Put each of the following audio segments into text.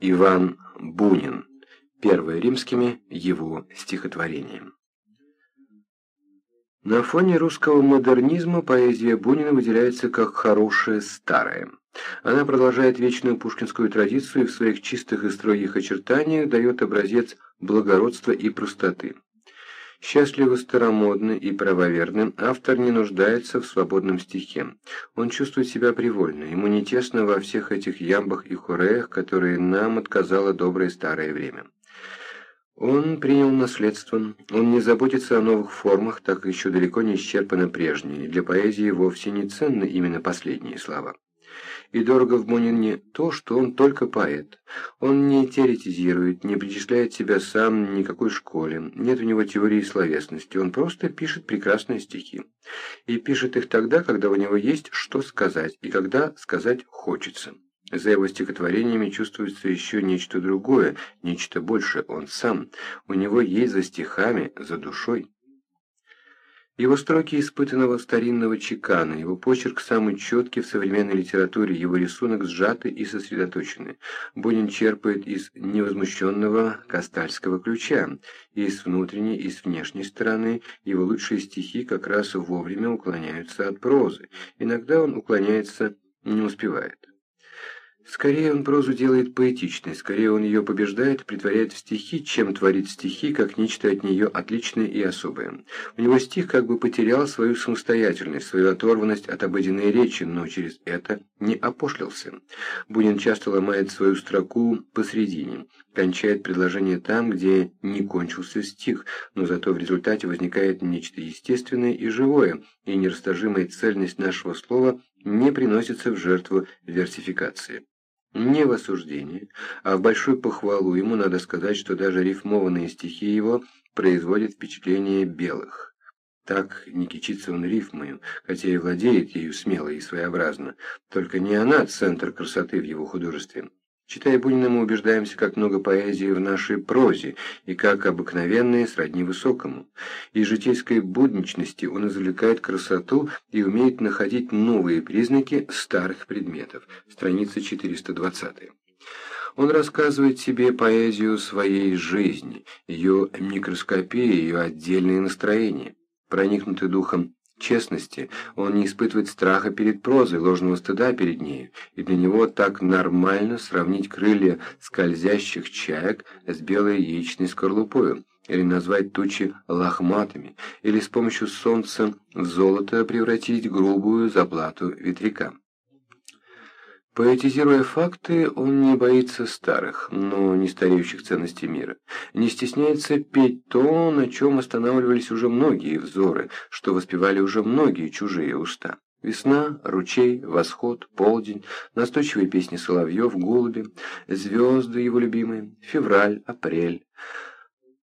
Иван Бунин. Первое римскими его стихотворением. На фоне русского модернизма поэзия Бунина выделяется как хорошая старая. Она продолжает вечную пушкинскую традицию и в своих чистых и строгих очертаниях дает образец благородства и простоты. Счастливо старомодный и правоверным, автор не нуждается в свободном стихе. Он чувствует себя привольно, ему не тесно во всех этих ямбах и хореях, которые нам отказало доброе старое время. Он принял наследство, он не заботится о новых формах, так еще далеко не исчерпаны прежние, для поэзии вовсе не ценны именно последние слова. И дорого в Бунине то, что он только поэт. Он не теоретизирует, не причисляет себя сам никакой школе, нет у него теории словесности, он просто пишет прекрасные стихи. И пишет их тогда, когда у него есть что сказать, и когда сказать хочется. За его стихотворениями чувствуется еще нечто другое, нечто большее, он сам. У него есть за стихами, за душой. Его строки испытанного старинного чекана, его почерк самый четкий в современной литературе, его рисунок сжатый и сосредоточенный. Бунин черпает из невозмущенного кастальского ключа, и с внутренней, и с внешней стороны его лучшие стихи как раз вовремя уклоняются от прозы. Иногда он уклоняется, не успевает. Скорее он прозу делает поэтичной, скорее он ее побеждает, притворяет в стихи, чем творит стихи, как нечто от нее отличное и особое. У него стих как бы потерял свою самостоятельность, свою оторванность от обыденной речи, но через это не опошлился. Бунин часто ломает свою строку посредине, кончает предложение там, где не кончился стих, но зато в результате возникает нечто естественное и живое, и нерастажимая цельность нашего слова не приносится в жертву версификации. Не в осуждение, а в большую похвалу ему надо сказать, что даже рифмованные стихи его производят впечатление белых. Так не кичится он рифмою, хотя и владеет ею смело и своеобразно, только не она центр красоты в его художестве. Читая Бунина, мы убеждаемся, как много поэзии в нашей прозе, и как обыкновенные сродни высокому. Из житейской будничности он извлекает красоту и умеет находить новые признаки старых предметов. Страница 420. Он рассказывает себе поэзию своей жизни, ее микроскопии, ее отдельные настроения. Проникнутый духом честности, он не испытывает страха перед прозой, ложного стыда перед нею, и для него так нормально сравнить крылья скользящих чаек с белой яичной скорлупой, или назвать тучи лохматыми, или с помощью солнца в золото превратить грубую заплату ветряка. Поэтизируя факты, он не боится старых, но не стареющих ценностей мира. Не стесняется петь то, на чем останавливались уже многие взоры, что воспевали уже многие чужие уста. Весна, ручей, восход, полдень, настойчивые песни соловьев, голуби, звезды его любимые, февраль, апрель.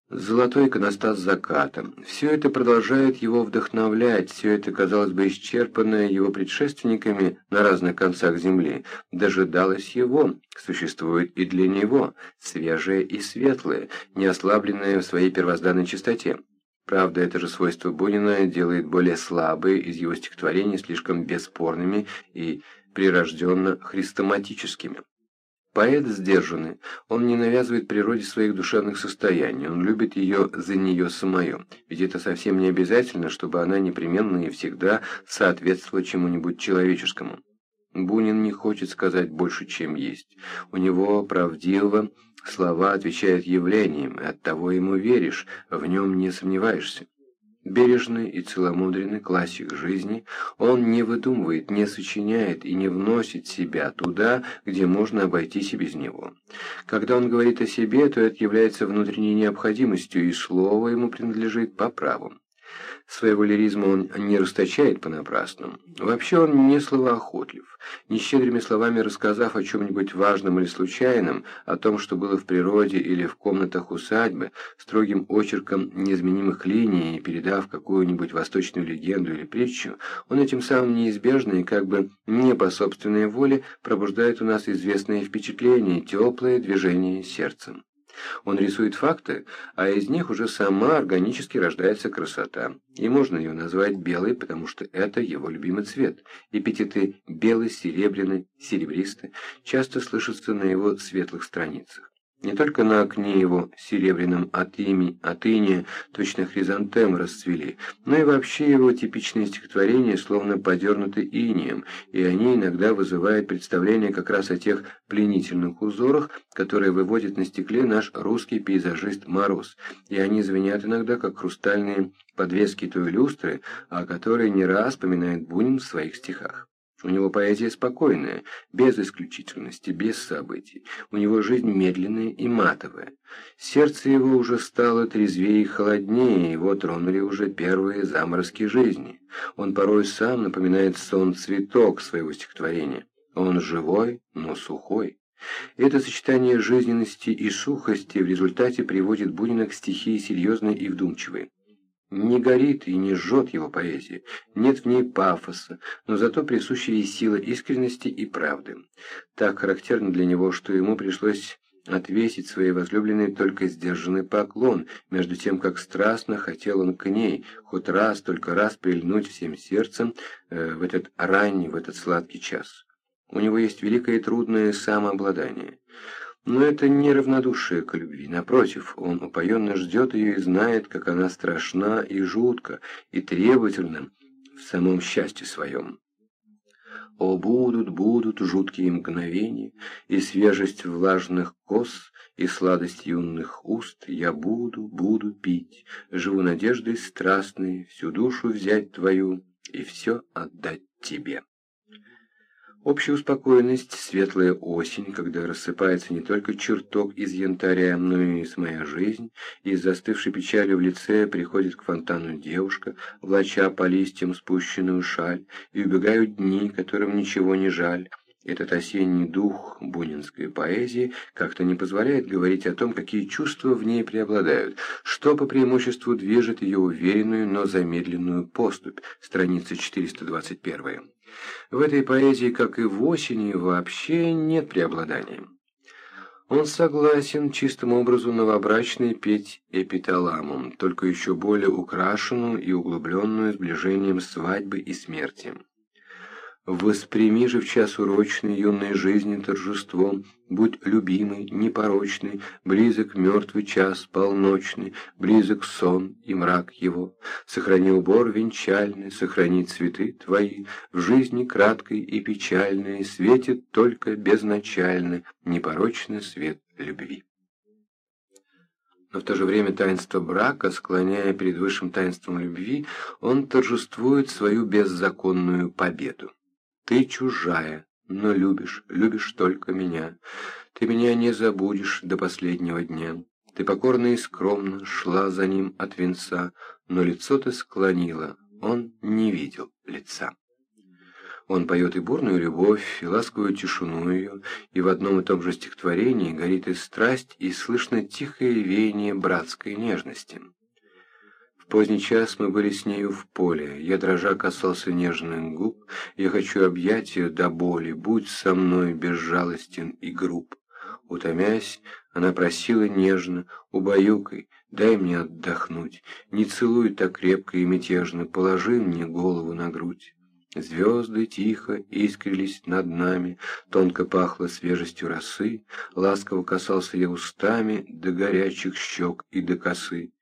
Золотой иконостас заката. Все это продолжает его вдохновлять, все это, казалось бы, исчерпанное его предшественниками на разных концах земли, дожидалось его, существует и для него, свежее и светлое, не ослабленное в своей первозданной чистоте. Правда, это же свойство Бунина делает более слабые из его стихотворений слишком бесспорными и прирожденно хрестоматическими. Поэт сдержанный, он не навязывает природе своих душевных состояний, он любит ее за нее самое, ведь это совсем не обязательно, чтобы она непременно и всегда соответствовала чему-нибудь человеческому. Бунин не хочет сказать больше, чем есть. У него правдиво слова отвечают явлениям, и оттого ему веришь, в нем не сомневаешься. Бережный и целомудренный классик жизни, он не выдумывает, не сочиняет и не вносит себя туда, где можно обойтись и без него. Когда он говорит о себе, то это является внутренней необходимостью, и слово ему принадлежит по праву. Своего лиризма он не расточает понапрасну. Вообще он не словоохотлив. Не щедрыми словами рассказав о чем-нибудь важном или случайном, о том, что было в природе или в комнатах усадьбы, строгим очерком неизменимых линий, передав какую-нибудь восточную легенду или притчу, он этим самым неизбежно и как бы не по собственной воле пробуждает у нас известные впечатления, теплое движение сердцем. Он рисует факты, а из них уже сама органически рождается красота. И можно ее назвать белой, потому что это его любимый цвет. Эпитеты «белый», «серебряный», «серебристый» часто слышатся на его светлых страницах. Не только на окне его серебряном от иния, точно хризантем расцвели, но и вообще его типичные стихотворения словно подернуты инием, и они иногда вызывают представление как раз о тех пленительных узорах, которые выводит на стекле наш русский пейзажист Мороз, и они звенят иногда как хрустальные подвески той люстры, о которой не раз поминает Бунин в своих стихах. У него поэзия спокойная, без исключительности, без событий. У него жизнь медленная и матовая. Сердце его уже стало трезвее и холоднее, его тронули уже первые заморозки жизни. Он порой сам напоминает сон-цветок своего стихотворения. Он живой, но сухой. Это сочетание жизненности и сухости в результате приводит Бунина к стихии серьезной и вдумчивой. Не горит и не жжет его поэзия, нет в ней пафоса, но зато присуща ей сила искренности и правды. Так характерно для него, что ему пришлось отвесить своей возлюбленной только сдержанный поклон, между тем, как страстно хотел он к ней, хоть раз, только раз прильнуть всем сердцем э, в этот ранний, в этот сладкий час. У него есть великое и трудное самообладание. Но это не равнодушие к любви. Напротив, он упоенно ждет ее и знает, как она страшна и жутка, и требовательна в самом счастье своем. О, будут, будут жуткие мгновения, и свежесть влажных кос, и сладость юных уст, я буду, буду пить, живу надеждой страстной, всю душу взять твою и все отдать тебе. Общая успокоенность, светлая осень, когда рассыпается не только чертог из янтаря, но и моя жизнь, и с застывшей печалью в лице приходит к фонтану девушка, влача по листьям спущенную шаль, и убегают дни, которым ничего не жаль. Этот осенний дух бунинской поэзии как-то не позволяет говорить о том, какие чувства в ней преобладают, что по преимуществу движет ее уверенную, но замедленную поступь, страница 421. В этой поэзии, как и в осени, вообще нет преобладания. Он согласен чистым образу новобрачной петь эпиталамум, только еще более украшенную и углубленную сближением свадьбы и смерти. Восприми же в час урочной юной жизни торжеством, Будь любимый, непорочный, близок мертвый час полночный, Близок сон и мрак его. Сохрани убор венчальный, сохрани цветы твои, В жизни краткой и печальной Светит только безначальный, Непорочный свет любви. Но в то же время таинство брака, склоняя перед высшим таинством любви, он торжествует свою беззаконную победу. Ты чужая, но любишь, любишь только меня. Ты меня не забудешь до последнего дня. Ты покорно и скромно шла за ним от венца, но лицо ты склонила, он не видел лица. Он поет и бурную любовь, и ласковую тишину ее, и в одном и том же стихотворении горит и страсть, и слышно тихое веяние братской нежности. Поздний час мы были с нею в поле, я дрожа касался нежных губ, я хочу объять ее до боли, будь со мной безжалостен и груб. Утомясь, она просила нежно, убаюкай, дай мне отдохнуть, не целуй так крепко и мятежно, положи мне голову на грудь. Звезды тихо искрились над нами, тонко пахло свежестью росы, ласково касался я устами до горячих щек и до косы.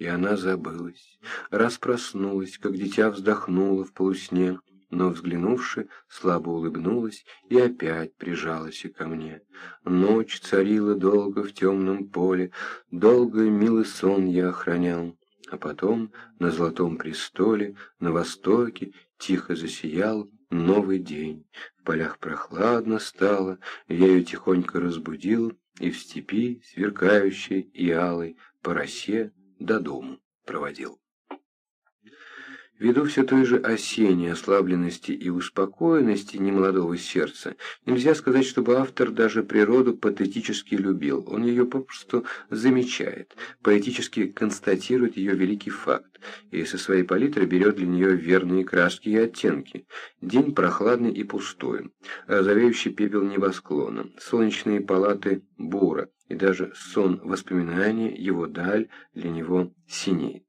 И она забылась, раз проснулась, как дитя вздохнула в полусне, но, взглянувши, слабо улыбнулась и опять прижалась и ко мне. Ночь царила долго в темном поле, долго милый сон я охранял. А потом на золотом престоле, на востоке, тихо засиял новый день. В полях прохладно стало, я ее тихонько разбудил, и в степи, сверкающей и алой, по росе до дому проводил. Ввиду все той же осенней ослабленности и успокоенности немолодого сердца, нельзя сказать, чтобы автор даже природу патетически любил, он ее попросту замечает, поэтически констатирует ее великий факт, и со своей палитры берет для нее верные краски и оттенки. День прохладный и пустой, розовеющий пепел небосклона, солнечные палаты бура, и даже сон воспоминания, его даль для него синеет.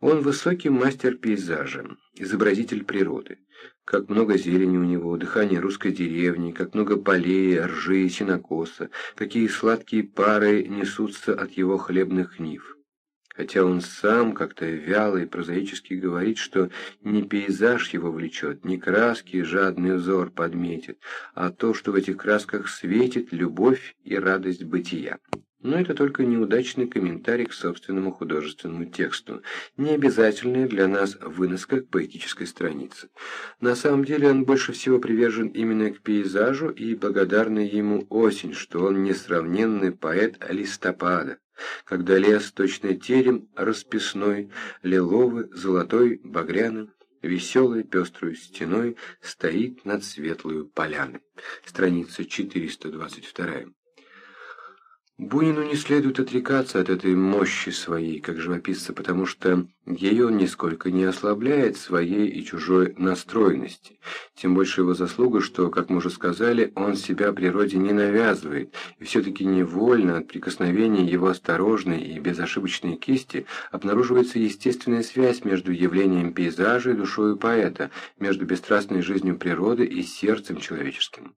Он высокий мастер пейзажа, изобразитель природы. Как много зелени у него, дыхание русской деревни, как много полей, ржи сенокоса, какие сладкие пары несутся от его хлебных нив. Хотя он сам как-то вяло и прозаически говорит, что не пейзаж его влечет, не краски жадный взор подметит, а то, что в этих красках светит любовь и радость бытия. Но это только неудачный комментарий к собственному художественному тексту, не обязательная для нас выноска к поэтической странице. На самом деле он больше всего привержен именно к пейзажу и благодарна ему осень, что он несравненный поэт листопада, когда лес точно терем расписной, лиловый, золотой, багряный, веселой пестрой стеной стоит над светлую поляной. Страница 422. Бунину не следует отрекаться от этой мощи своей, как живописца, потому что ее нисколько не ослабляет своей и чужой настроенности. Тем больше его заслуга, что, как мы уже сказали, он себя природе не навязывает, и все-таки невольно от прикосновения его осторожной и безошибочной кисти обнаруживается естественная связь между явлением пейзажа и душою поэта, между бесстрастной жизнью природы и сердцем человеческим.